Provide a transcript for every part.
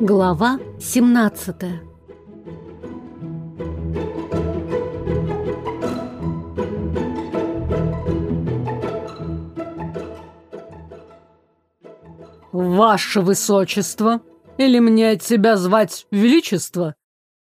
Глава 17 «Ваше высочество! Или мне тебя звать Величество?»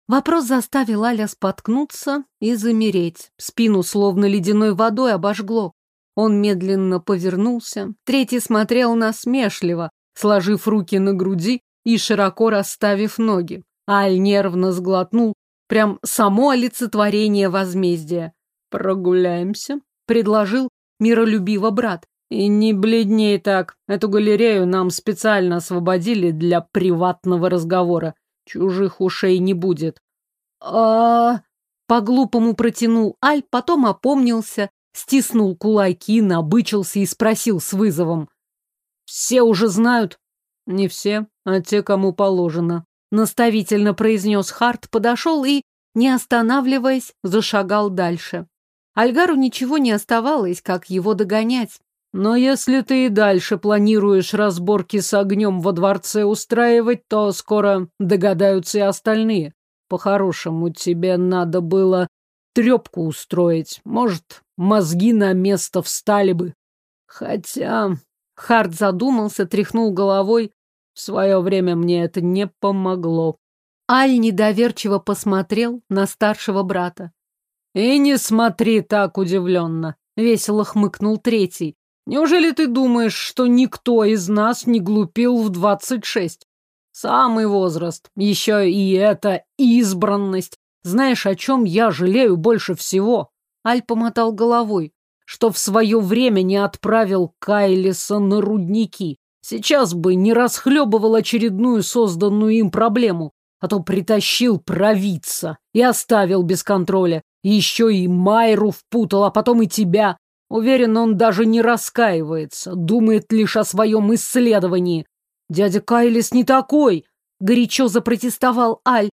Вопрос заставил Аля споткнуться и замереть. Спину словно ледяной водой обожгло. Он медленно повернулся. Третий смотрел насмешливо, сложив руки на груди и широко расставив ноги. Аль нервно сглотнул, прям само олицетворение возмездия. «Прогуляемся», — предложил миролюбиво брат. И не бледней так. Эту галерею нам специально освободили для приватного разговора. Чужих ушей не будет. А, по-глупому протянул Аль, потом опомнился, стиснул кулаки, набычился и спросил с вызовом. Все уже знают? Не все, а те, кому положено. Наставительно произнес Харт, подошел и, не останавливаясь, зашагал дальше. Альгару ничего не оставалось, как его догонять. Но если ты и дальше планируешь разборки с огнем во дворце устраивать, то скоро догадаются и остальные. По-хорошему, тебе надо было трепку устроить. Может, мозги на место встали бы. Хотя... Харт задумался, тряхнул головой. В свое время мне это не помогло. Аль недоверчиво посмотрел на старшего брата. «И не смотри так удивленно», — весело хмыкнул третий. Неужели ты думаешь, что никто из нас не глупил в двадцать шесть? Самый возраст, еще и эта избранность. Знаешь, о чем я жалею больше всего? Аль помотал головой, что в свое время не отправил Кайлиса на рудники. Сейчас бы не расхлебывал очередную созданную им проблему, а то притащил провидца и оставил без контроля. Еще и Майру впутал, а потом и тебя. Уверен, он даже не раскаивается, думает лишь о своем исследовании. Дядя Кайлис не такой, горячо запротестовал Аль.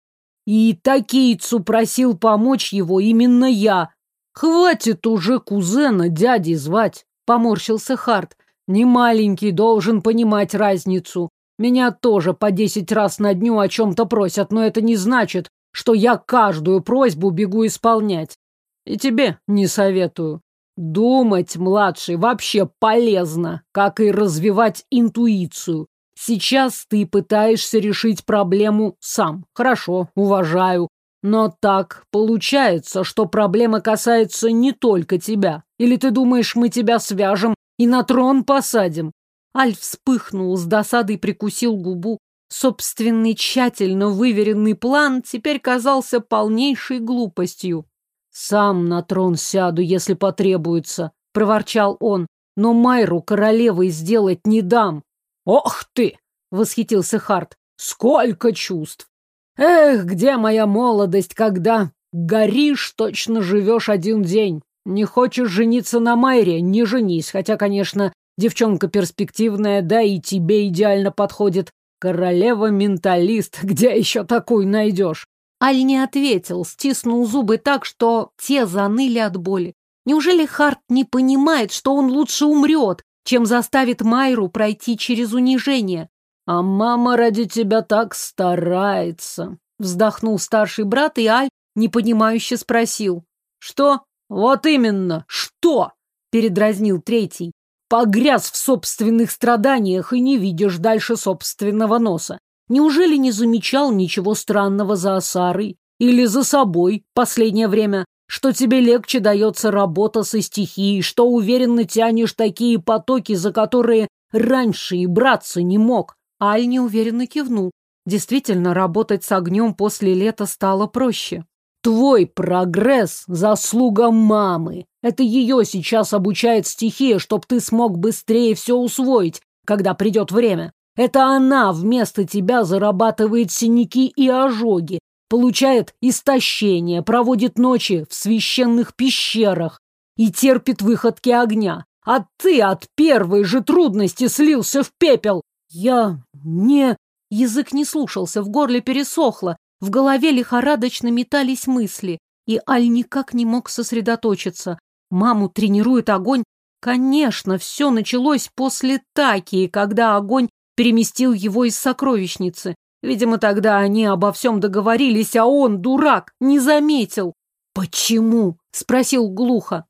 И такийцу просил помочь его именно я. Хватит уже кузена дяди звать, поморщился Харт. Не маленький должен понимать разницу. Меня тоже по десять раз на дню о чем-то просят, но это не значит, что я каждую просьбу бегу исполнять. И тебе не советую. Думать, младший, вообще полезно, как и развивать интуицию. Сейчас ты пытаешься решить проблему сам. Хорошо, уважаю. Но так получается, что проблема касается не только тебя. Или ты думаешь, мы тебя свяжем и на трон посадим? Аль вспыхнул, с досадой прикусил губу. Собственный тщательно выверенный план теперь казался полнейшей глупостью. «Сам на трон сяду, если потребуется», — проворчал он. «Но Майру королевой сделать не дам». «Ох ты!» — восхитился Харт. «Сколько чувств! Эх, где моя молодость, когда горишь, точно живешь один день. Не хочешь жениться на Майре, не женись, хотя, конечно, девчонка перспективная, да и тебе идеально подходит. Королева-менталист, где еще такую найдешь? Аль не ответил, стиснул зубы так, что те заныли от боли. Неужели Харт не понимает, что он лучше умрет, чем заставит Майру пройти через унижение? А мама ради тебя так старается. Вздохнул старший брат, и Аль непонимающе спросил. Что? Вот именно, что? Передразнил третий. Погряз в собственных страданиях и не видишь дальше собственного носа. Неужели не замечал ничего странного за Асарой или за собой последнее время, что тебе легче дается работа со стихией, что уверенно тянешь такие потоки, за которые раньше и браться не мог? Аль неуверенно кивнул. Действительно, работать с огнем после лета стало проще. Твой прогресс — заслуга мамы. Это ее сейчас обучает стихия, чтоб ты смог быстрее все усвоить, когда придет время. Это она вместо тебя зарабатывает синяки и ожоги, получает истощение, проводит ночи в священных пещерах и терпит выходки огня. А ты от первой же трудности слился в пепел. Я не... Язык не слушался, в горле пересохло, в голове лихорадочно метались мысли, и Аль никак не мог сосредоточиться. Маму тренирует огонь. Конечно, все началось после Такии, когда огонь переместил его из сокровищницы. Видимо, тогда они обо всем договорились, а он, дурак, не заметил. «Почему?» — спросил глухо.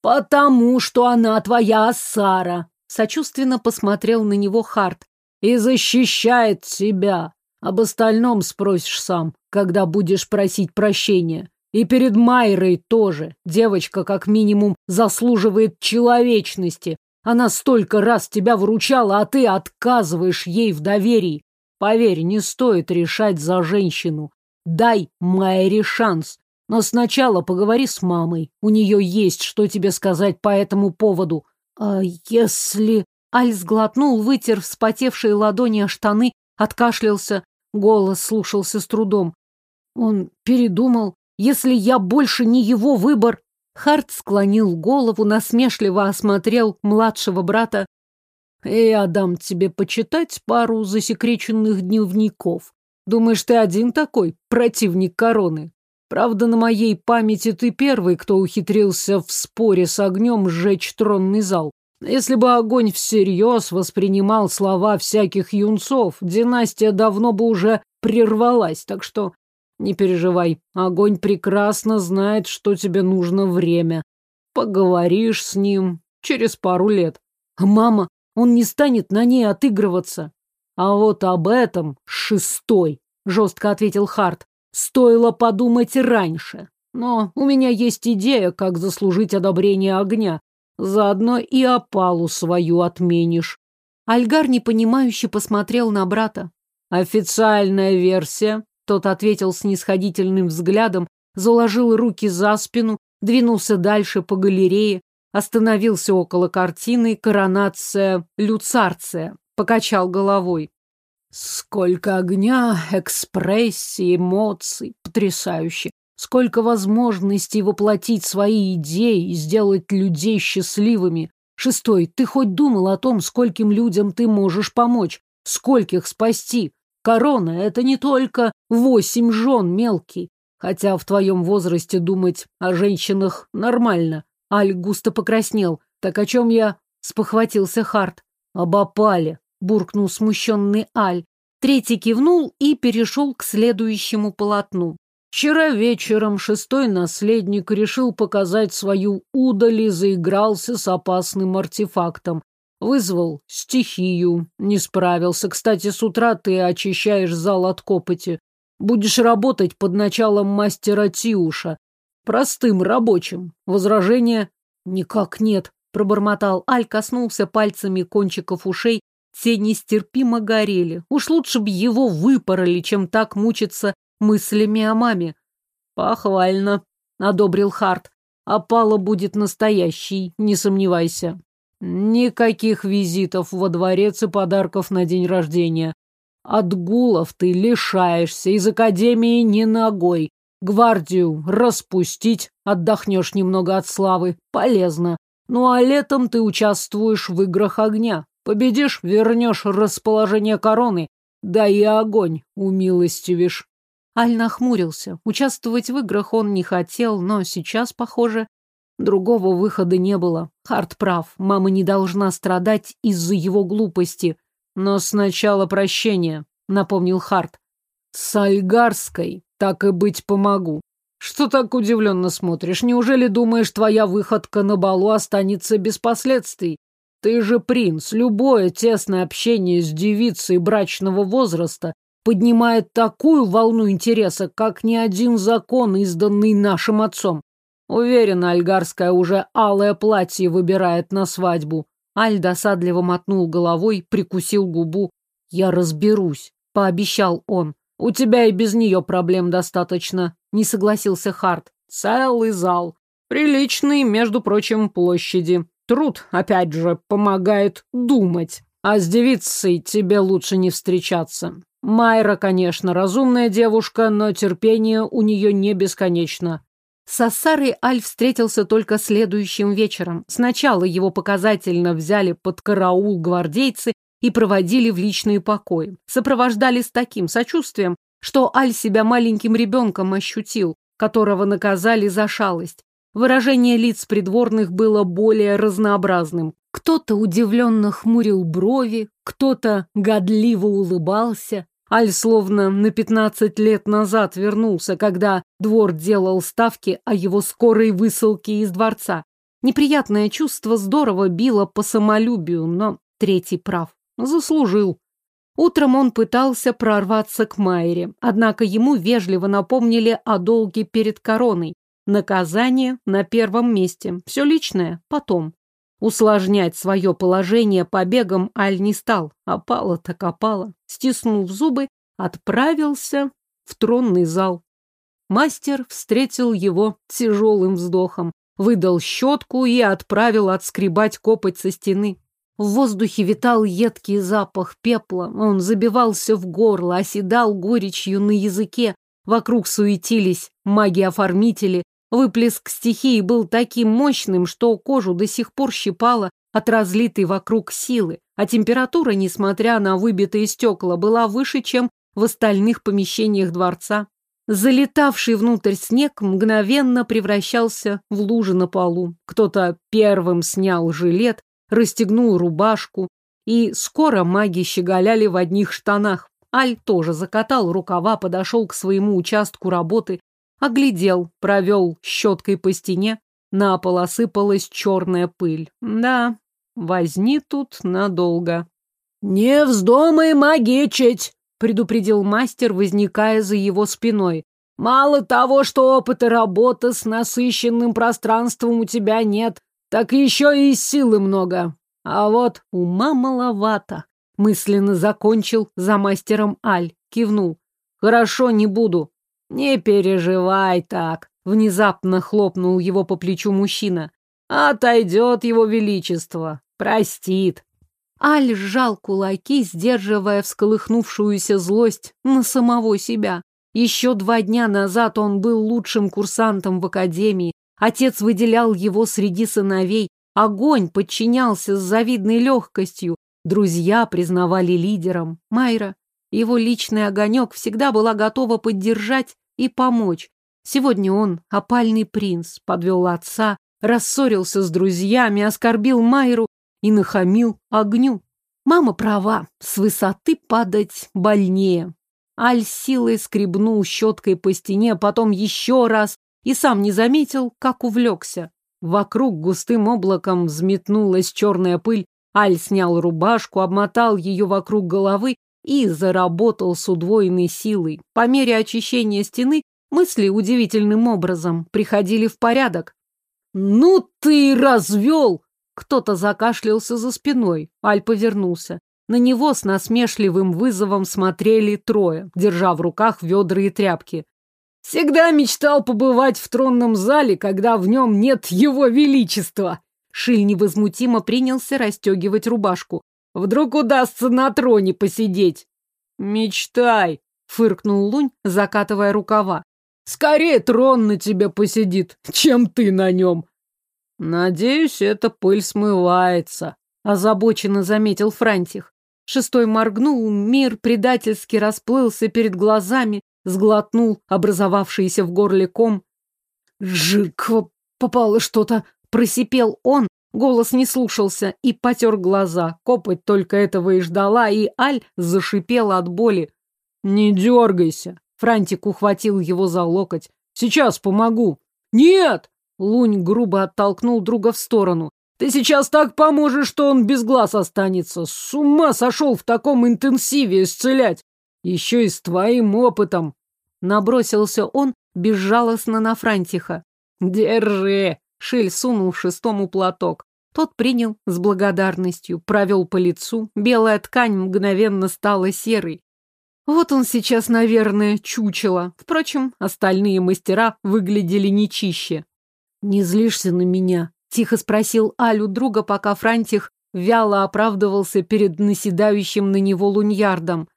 «Потому что она твоя Сара», — сочувственно посмотрел на него Харт. «И защищает тебя. Об остальном спросишь сам, когда будешь просить прощения. И перед Майрой тоже. Девочка, как минимум, заслуживает человечности. Она столько раз тебя вручала, а ты отказываешь ей в доверии. Поверь, не стоит решать за женщину. Дай Майре шанс. Но сначала поговори с мамой. У нее есть что тебе сказать по этому поводу. А если... Аль сглотнул, вытер вспотевшие ладони о штаны, откашлялся. Голос слушался с трудом. Он передумал. Если я больше не его выбор... Харт склонил голову, насмешливо осмотрел младшего брата. «Я дам тебе почитать пару засекреченных дневников. Думаешь, ты один такой, противник короны? Правда, на моей памяти ты первый, кто ухитрился в споре с огнем сжечь тронный зал. Если бы огонь всерьез воспринимал слова всяких юнцов, династия давно бы уже прервалась, так что не переживай, огонь прекрасно знает, что тебе нужно время. Поговоришь с ним через пару лет. Мама, он не станет на ней отыгрываться. А вот об этом шестой, жестко ответил Харт. Стоило подумать раньше. Но у меня есть идея, как заслужить одобрение огня. Заодно и опалу свою отменишь. Альгар непонимающе посмотрел на брата. Официальная версия тот ответил с нисходительным взглядом, заложил руки за спину, двинулся дальше по галерее, остановился около картины «Коронация Люцарция», покачал головой. Сколько огня, экспрессии, эмоций, потрясающе. Сколько возможностей воплотить свои идеи и сделать людей счастливыми. Шестой, ты хоть думал о том, скольким людям ты можешь помочь, скольких спасти? Корона — это не только восемь жен мелкий. Хотя в твоем возрасте думать о женщинах нормально. Аль густо покраснел. Так о чем я? Спохватился Харт. Об опале, буркнул смущенный Аль. Третий кивнул и перешел к следующему полотну. Вчера вечером шестой наследник решил показать свою удаль и заигрался с опасным артефактом. Вызвал стихию, не справился. Кстати, с утра ты очищаешь зал от копоти. Будешь работать под началом мастера Тиуша. Простым рабочим. Возражения? Никак нет, пробормотал Аль, коснулся пальцами кончиков ушей. Те нестерпимо горели. Уж лучше б его выпороли, чем так мучиться мыслями о маме. Похвально, одобрил Харт. Опала будет настоящий, не сомневайся. Никаких визитов во дворец и подарков на день рождения. От гулов ты лишаешься, из академии не ногой. Гвардию распустить, отдохнешь немного от славы, полезно. Ну а летом ты участвуешь в играх огня. Победишь, вернешь расположение короны, да и огонь умилостивишь. Аль нахмурился. Участвовать в играх он не хотел, но сейчас, похоже, Другого выхода не было. Харт прав, мама не должна страдать из-за его глупости. Но сначала прощение, напомнил Харт. С Альгарской, так и быть, помогу. Что так удивленно смотришь? Неужели думаешь, твоя выходка на балу останется без последствий? Ты же принц, любое тесное общение с девицей брачного возраста поднимает такую волну интереса, как ни один закон, изданный нашим отцом. Уверена, Альгарская уже алое платье выбирает на свадьбу. Аль досадливо мотнул головой, прикусил губу. Я разберусь, пообещал он. У тебя и без нее проблем достаточно, не согласился Харт. Целый зал. Приличный, между прочим, площади. Труд, опять же, помогает думать. А с девицей тебе лучше не встречаться. Майра, конечно, разумная девушка, но терпение у нее не бесконечно. С Ассарой Аль встретился только следующим вечером. Сначала его показательно взяли под караул гвардейцы и проводили в личные покои. Сопровождали с таким сочувствием, что Аль себя маленьким ребенком ощутил, которого наказали за шалость. Выражение лиц придворных было более разнообразным. Кто-то удивленно хмурил брови, кто-то годливо улыбался. Аль словно на пятнадцать лет назад вернулся, когда двор делал ставки о его скорой высылке из дворца. Неприятное чувство здорово било по самолюбию, но третий прав. Заслужил. Утром он пытался прорваться к Майре, однако ему вежливо напомнили о долге перед короной. Наказание на первом месте, все личное потом. Усложнять свое положение побегом Аль не стал. Опало так опало. Стиснув зубы, отправился в тронный зал. Мастер встретил его тяжелым вздохом, выдал щетку и отправил отскребать копоть со стены. В воздухе витал едкий запах пепла, он забивался в горло, оседал горечью на языке. Вокруг суетились маги-оформители. Выплеск стихии был таким мощным, что кожу до сих пор щипало от разлитой вокруг силы, а температура, несмотря на выбитые стекла, была выше, чем в остальных помещениях дворца. Залетавший внутрь снег мгновенно превращался в лужи на полу. Кто-то первым снял жилет, расстегнул рубашку, и скоро маги щеголяли в одних штанах. Аль тоже закатал рукава, подошел к своему участку работы, оглядел, провел щеткой по стене, на пол осыпалась черная пыль. Да, возни тут надолго. «Не вздумай магичить!» — предупредил мастер, возникая за его спиной. «Мало того, что опыта работы с насыщенным пространством у тебя нет, так еще и силы много. А вот ума маловато. Мысленно закончил за мастером Аль, кивнул. Хорошо, не буду. Не переживай так. Внезапно хлопнул его по плечу мужчина. Отойдет его величество. Простит. Аль сжал кулаки, сдерживая всколыхнувшуюся злость на самого себя. Еще два дня назад он был лучшим курсантом в академии, Отец выделял его среди сыновей. Огонь подчинялся с завидной легкостью. Друзья признавали лидером. Майра, его личный огонек, всегда была готова поддержать и помочь. Сегодня он, опальный принц, подвел отца, рассорился с друзьями, оскорбил Майру и нахамил огню. Мама права, с высоты падать больнее. Аль силой скребнул щеткой по стене, потом еще раз, и сам не заметил, как увлекся. Вокруг густым облаком взметнулась черная пыль, Аль снял рубашку, обмотал ее вокруг головы и заработал с удвоенной силой. По мере очищения стены мысли удивительным образом приходили в порядок. «Ну ты развел!» Кто-то закашлялся за спиной. Аль повернулся. На него с насмешливым вызовом смотрели трое, держа в руках ведра и тряпки. Всегда мечтал побывать в тронном зале, когда в нем нет его величества. Шиль невозмутимо принялся расстегивать рубашку. Вдруг удастся на троне посидеть. Мечтай, фыркнул Лунь, закатывая рукава. Скорее трон на тебя посидит, чем ты на нем. Надеюсь, эта пыль смывается, озабоченно заметил Франтих. Шестой моргнул, мир предательски расплылся перед глазами, сглотнул образовавшийся в горле ком. «Жиркво попало что-то!» Просипел он, голос не слушался и потер глаза. Копоть только этого и ждала, и Аль зашипела от боли. «Не дергайся!» Франтик ухватил его за локоть. «Сейчас помогу!» «Нет!» Лунь грубо оттолкнул друга в сторону. «Ты сейчас так поможешь, что он без глаз останется! С ума сошел в таком интенсиве исцелять! Еще и с твоим опытом. Набросился он безжалостно на Франтиха. Держи. Шиль сунул шестому платок. Тот принял с благодарностью, провел по лицу. Белая ткань мгновенно стала серой. Вот он сейчас, наверное, чучело. Впрочем, остальные мастера выглядели нечище. «Не злишься на меня?» — тихо спросил Алю друга, пока Франтих вяло оправдывался перед наседающим на него луньярдом.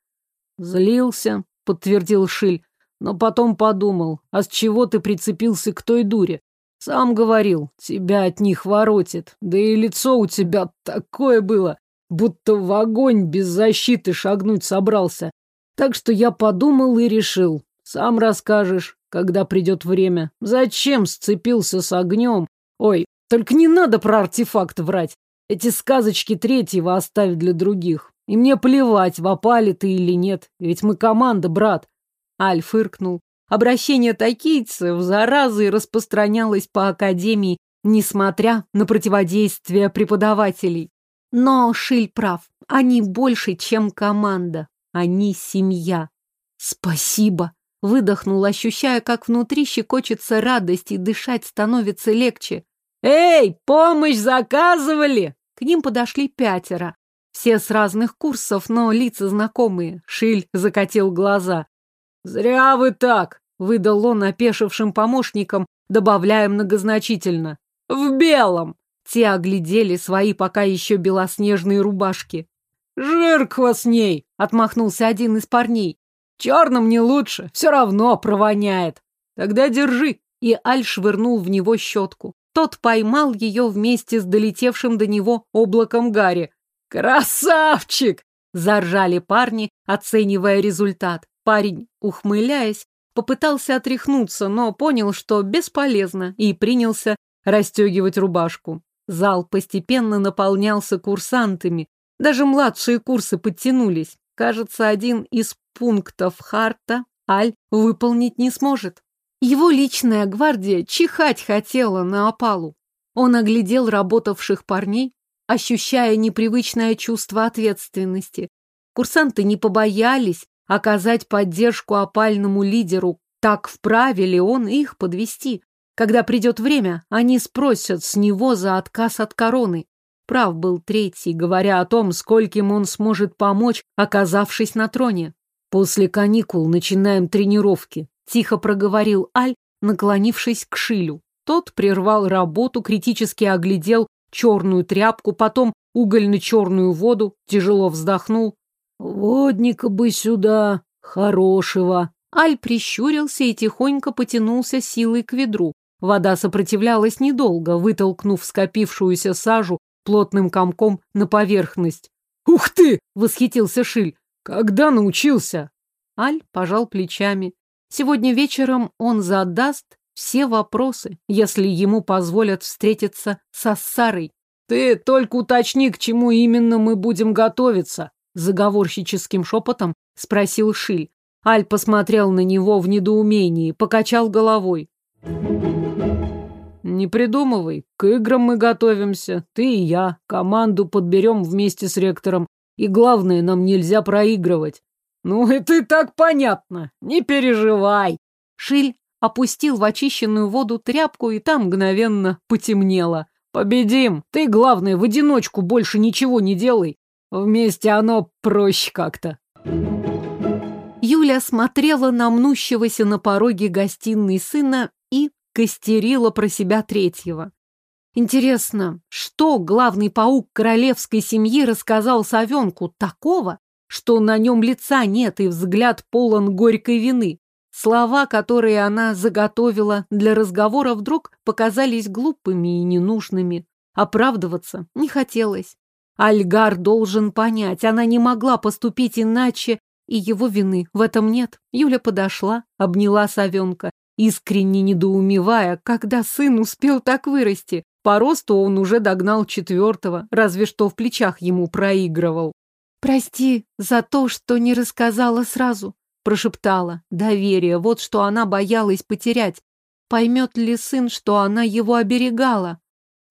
Злился, подтвердил Шиль, но потом подумал, а с чего ты прицепился к той дуре? Сам говорил, тебя от них воротит, да и лицо у тебя такое было, будто в огонь без защиты шагнуть собрался. Так что я подумал и решил, сам расскажешь, когда придет время. Зачем сцепился с огнем? Ой, только не надо про артефакт врать. Эти сказочки третьего оставить для других. И мне плевать, вопали ты или нет, ведь мы команда, брат. Аль фыркнул. Обращение токийцев заразой распространялось по академии, несмотря на противодействие преподавателей. Но Шиль прав. Они больше, чем команда. Они семья. Спасибо. Выдохнул, ощущая, как внутри щекочется радость и дышать становится легче. «Эй, помощь заказывали?» К ним подошли пятеро. Все с разных курсов, но лица знакомые. Шиль закатил глаза. «Зря вы так!» — выдал он опешившим помощникам, добавляя многозначительно. «В белом!» Те оглядели свои пока еще белоснежные рубашки. «Жирква с ней!» — отмахнулся один из парней. «Черным не лучше, все равно провоняет. Тогда держи!» И Аль швырнул в него щетку. Тот поймал ее вместе с долетевшим до него облаком Гарри. «Красавчик!» — заржали парни, оценивая результат. Парень, ухмыляясь, попытался отряхнуться, но понял, что бесполезно, и принялся расстегивать рубашку. Зал постепенно наполнялся курсантами. Даже младшие курсы подтянулись. Кажется, один из пунктов Харта Аль выполнить не сможет. Его личная гвардия чихать хотела на опалу. Он оглядел работавших парней, ощущая непривычное чувство ответственности. Курсанты не побоялись оказать поддержку опальному лидеру, так вправе ли он их подвести. Когда придет время, они спросят с него за отказ от короны. Прав был третий, говоря о том, скольким он сможет помочь, оказавшись на троне. После каникул начинаем тренировки, тихо проговорил Аль, наклонившись к Шилю. Тот прервал работу, критически оглядел черную тряпку, потом угольно-черную воду, тяжело вздохнул. «Водника бы сюда, хорошего!» Аль прищурился и тихонько потянулся силой к ведру. Вода сопротивлялась недолго, вытолкнув скопившуюся сажу плотным комком на поверхность. «Ух ты!» — восхитился Шиль. «Когда научился?» Аль пожал плечами. Сегодня вечером он задаст все вопросы, если ему позволят встретиться с Ассарой. «Ты только уточни, к чему именно мы будем готовиться», заговорщическим шепотом спросил Шиль. Аль посмотрел на него в недоумении, покачал головой. Не придумывай. К играм мы готовимся. Ты и я. Команду подберем вместе с ректором. И главное, нам нельзя проигрывать. Ну, это и так понятно. Не переживай. Шиль опустил в очищенную воду тряпку, и там мгновенно потемнело. Победим. Ты, главное, в одиночку больше ничего не делай. Вместе оно проще как-то. Юля смотрела на мнущегося на пороге гостиной сына и костерила про себя третьего. Интересно, что главный паук королевской семьи рассказал совенку такого, что на нем лица нет и взгляд полон горькой вины? Слова, которые она заготовила для разговора, вдруг показались глупыми и ненужными. Оправдываться не хотелось. Альгар должен понять, она не могла поступить иначе, и его вины в этом нет. Юля подошла, обняла совенка искренне недоумевая, когда сын успел так вырасти. По росту он уже догнал четвертого, разве что в плечах ему проигрывал. «Прости за то, что не рассказала сразу», — прошептала. Доверие, вот что она боялась потерять. Поймет ли сын, что она его оберегала?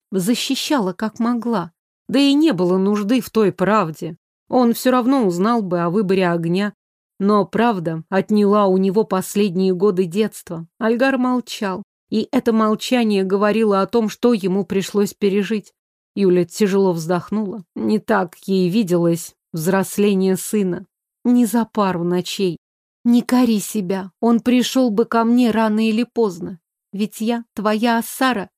Защищала, как могла. Да и не было нужды в той правде. Он все равно узнал бы о выборе огня, но правда отняла у него последние годы детства. Альгар молчал, и это молчание говорило о том, что ему пришлось пережить. Юля тяжело вздохнула. Не так ей виделось взросление сына. Не за пару ночей. Не кори себя, он пришел бы ко мне рано или поздно. Ведь я твоя Ассара.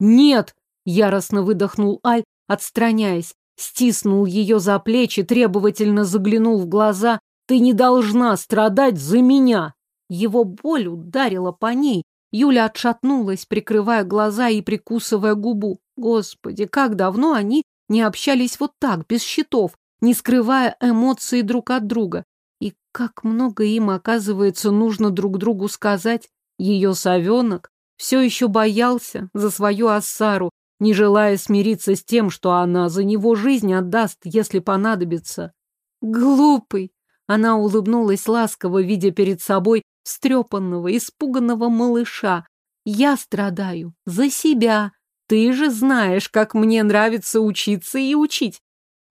Нет! Яростно выдохнул Аль, отстраняясь. Стиснул ее за плечи, требовательно заглянул в глаза, ты не должна страдать за меня. Его боль ударила по ней. Юля отшатнулась, прикрывая глаза и прикусывая губу. Господи, как давно они не общались вот так, без щитов, не скрывая эмоций друг от друга. Как много им, оказывается, нужно друг другу сказать. Ее совенок все еще боялся за свою Ассару, не желая смириться с тем, что она за него жизнь отдаст, если понадобится. Глупый! Она улыбнулась ласково, видя перед собой встрепанного, испуганного малыша. Я страдаю за себя. Ты же знаешь, как мне нравится учиться и учить.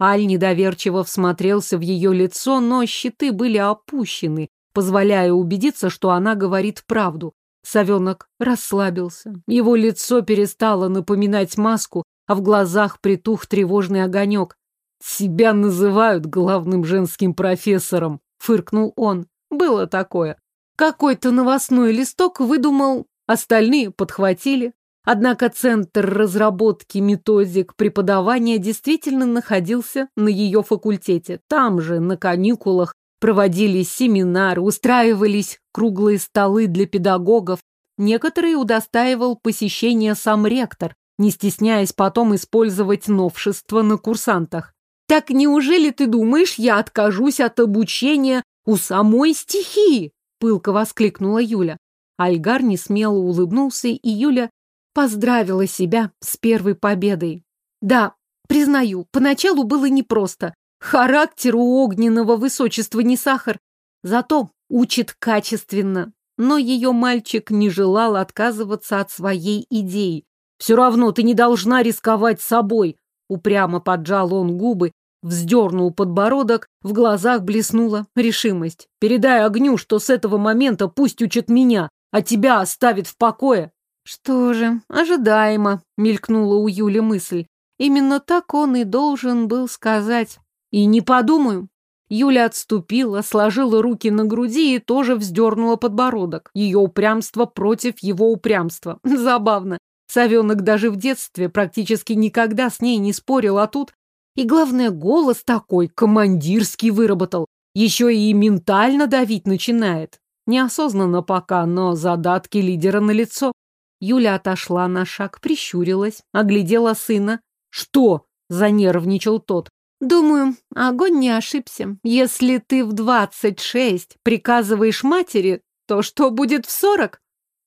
Аль недоверчиво всмотрелся в ее лицо, но щиты были опущены, позволяя убедиться, что она говорит правду. Совенок расслабился. Его лицо перестало напоминать маску, а в глазах притух тревожный огонек. «Себя называют главным женским профессором», — фыркнул он. «Было такое. Какой-то новостной листок выдумал, остальные подхватили. Однако центр разработки методик преподавания действительно находился на ее факультете. Там же, на каникулах, проводились семинары, устраивались круглые столы для педагогов. Некоторые удостаивал посещения сам ректор, не стесняясь потом использовать новшества на курсантах. «Так неужели ты думаешь, я откажусь от обучения у самой стихии?» пылко воскликнула Юля. Альгар несмело улыбнулся, и Юля поздравила себя с первой победой. Да, признаю, поначалу было непросто. Характер у огненного высочества не сахар, зато учит качественно. Но ее мальчик не желал отказываться от своей идеи. «Все равно ты не должна рисковать собой», — упрямо поджал он губы, вздернул подбородок, в глазах блеснула решимость. «Передай огню, что с этого момента пусть учит меня, а тебя оставит в покое». «Что же, ожидаемо», — мелькнула у Юли мысль. Именно так он и должен был сказать. И не подумаю. Юля отступила, сложила руки на груди и тоже вздернула подбородок. Ее упрямство против его упрямства. Забавно. Совенок даже в детстве практически никогда с ней не спорил, а тут... И главное, голос такой, командирский выработал. Еще и ментально давить начинает. Неосознанно пока, но задатки лидера на лицо. Юля отошла на шаг, прищурилась, оглядела сына. «Что?» — занервничал тот. «Думаю, огонь не ошибся. Если ты в двадцать шесть приказываешь матери, то что будет в сорок?»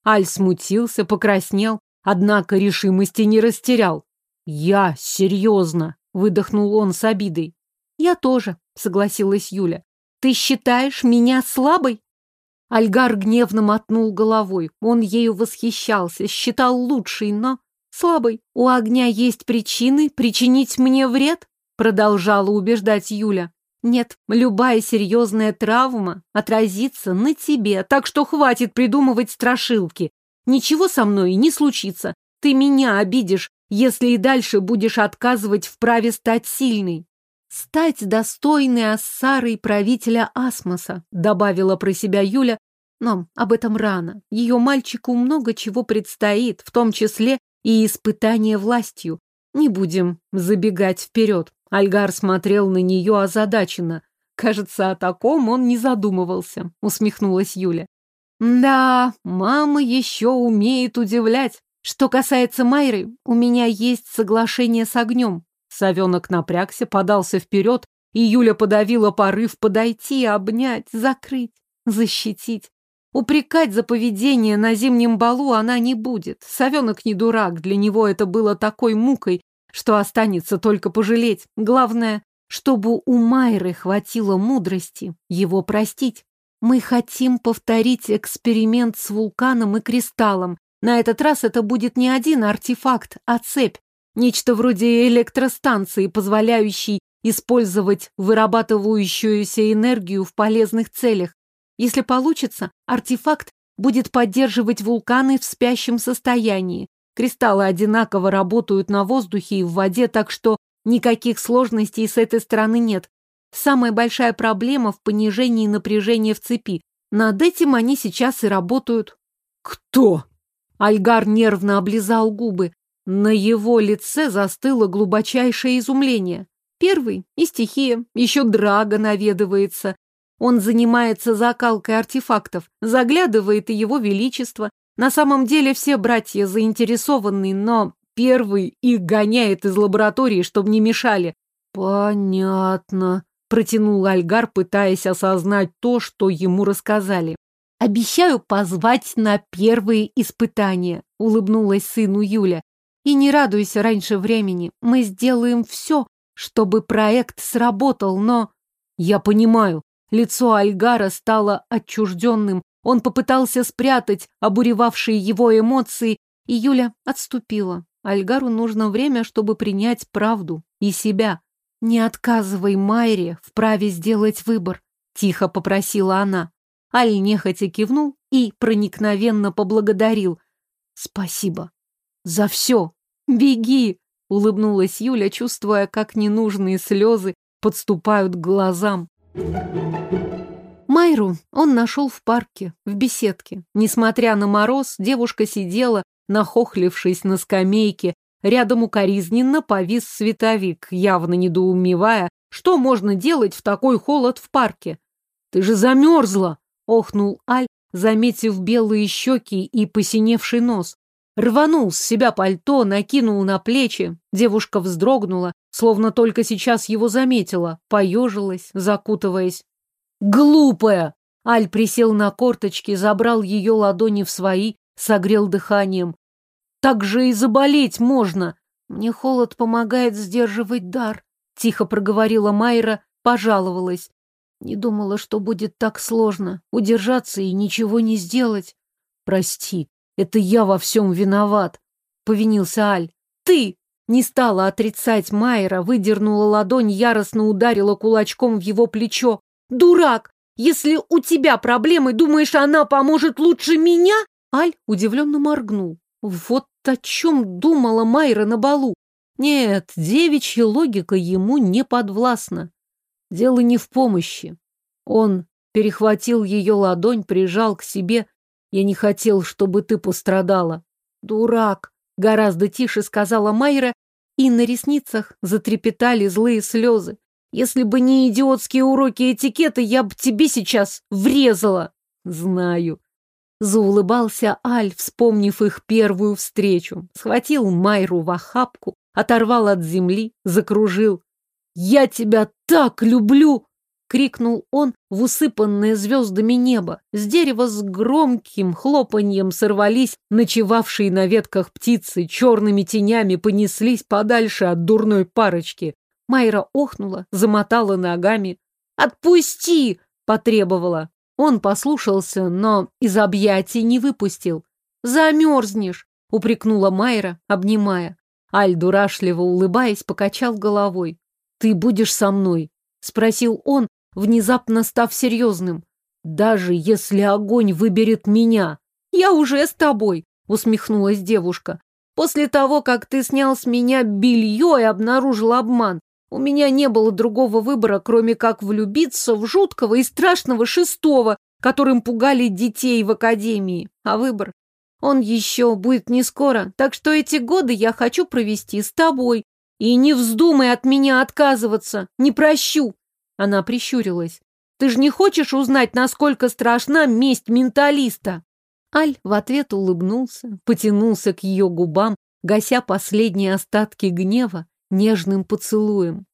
Аль смутился, покраснел, однако решимости не растерял. «Я серьезно», — выдохнул он с обидой. «Я тоже», — согласилась Юля. «Ты считаешь меня слабой?» Альгар гневно мотнул головой. Он ею восхищался, считал лучшей, но слабой. У огня есть причины причинить мне вред? Продолжала убеждать Юля. Нет, любая серьезная травма отразится на тебе, так что хватит придумывать страшилки. Ничего со мной не случится. Ты меня обидишь, если и дальше будешь отказывать в праве стать сильной. «Стать достойной Ассарой правителя Асмоса», — добавила про себя Юля, но об этом рано. Ее мальчику много чего предстоит, в том числе и испытание властью. Не будем забегать вперед. Альгар смотрел на нее озадаченно. Кажется, о таком он не задумывался, усмехнулась Юля. Да, мама еще умеет удивлять. Что касается Майры, у меня есть соглашение с огнем. Совенок напрягся, подался вперед, и Юля подавила порыв подойти, обнять, закрыть, защитить. Упрекать за поведение на зимнем балу она не будет. Совенок не дурак, для него это было такой мукой, что останется только пожалеть. Главное, чтобы у Майры хватило мудрости его простить. Мы хотим повторить эксперимент с вулканом и кристаллом. На этот раз это будет не один артефакт, а цепь. Нечто вроде электростанции, позволяющей использовать вырабатывающуюся энергию в полезных целях. Если получится, артефакт будет поддерживать вулканы в спящем состоянии. Кристаллы одинаково работают на воздухе и в воде, так что никаких сложностей с этой стороны нет. Самая большая проблема в понижении напряжения в цепи. Над этим они сейчас и работают. Кто? Альгар нервно облизал губы. На его лице застыло глубочайшее изумление. Первый и стихия, еще Драга наведывается. Он занимается закалкой артефактов, заглядывает и его величество. На самом деле все братья заинтересованы, но первый их гоняет из лаборатории, чтобы не мешали. Понятно, протянул Альгар, пытаясь осознать то, что ему рассказали. Обещаю позвать на первые испытания, улыбнулась сыну Юля. И не радуйся раньше времени. Мы сделаем все, чтобы проект сработал, но... Я понимаю. Лицо Альгара стало отчужденным. Он попытался спрятать обуревавшие его эмоции, и Юля отступила. Альгару нужно время, чтобы принять правду и себя. «Не отказывай Майре в праве сделать выбор», — тихо попросила она. Аль нехотя кивнул и проникновенно поблагодарил. «Спасибо за все. Беги!» — улыбнулась Юля, чувствуя, как ненужные слезы подступают к глазам. Майру он нашел в парке, в беседке. Несмотря на мороз, девушка сидела, нахохлившись на скамейке. Рядом укоризненно повис световик, явно недоумевая, что можно делать в такой холод в парке. «Ты же замерзла!» — охнул Аль, заметив белые щеки и посиневший нос. Рванул с себя пальто, накинул на плечи. Девушка вздрогнула, словно только сейчас его заметила, поежилась, закутываясь. «Глупая!» Аль присел на корточки, забрал ее ладони в свои, согрел дыханием. «Так же и заболеть можно!» «Мне холод помогает сдерживать дар», — тихо проговорила Майра, пожаловалась. Не думала, что будет так сложно удержаться и ничего не сделать. Прости, это я во всем виноват, повинился Аль. Ты! Не стала отрицать Майра, выдернула ладонь, яростно ударила кулачком в его плечо. Дурак! Если у тебя проблемы, думаешь, она поможет лучше меня? Аль удивленно моргнул. Вот о чем думала Майра на балу. Нет, девичья логика ему не подвластна. Дело не в помощи. Он перехватил ее ладонь, прижал к себе. Я не хотел, чтобы ты пострадала. Дурак, гораздо тише сказала Майра, и на ресницах затрепетали злые слезы. Если бы не идиотские уроки этикета, я бы тебе сейчас врезала. Знаю. Заулыбался Аль, вспомнив их первую встречу. Схватил Майру в охапку, оторвал от земли, закружил. «Я тебя так люблю!» — крикнул он в усыпанное звездами небо. С дерева с громким хлопаньем сорвались ночевавшие на ветках птицы, черными тенями понеслись подальше от дурной парочки. Майра охнула, замотала ногами. «Отпусти!» — потребовала. Он послушался, но из объятий не выпустил. «Замерзнешь!» — упрекнула Майра, обнимая. Аль, дурашливо улыбаясь, покачал головой. «Ты будешь со мной?» — спросил он, внезапно став серьезным. «Даже если огонь выберет меня». «Я уже с тобой», — усмехнулась девушка. «После того, как ты снял с меня белье и обнаружил обман, у меня не было другого выбора, кроме как влюбиться в жуткого и страшного шестого, которым пугали детей в академии. А выбор? Он еще будет не скоро, так что эти годы я хочу провести с тобой, и не вздумай от меня отказываться, не прощу. Она прищурилась. Ты же не хочешь узнать, насколько страшна месть менталиста? Аль в ответ улыбнулся, потянулся к ее губам, гася последние остатки гнева нежным поцелуем.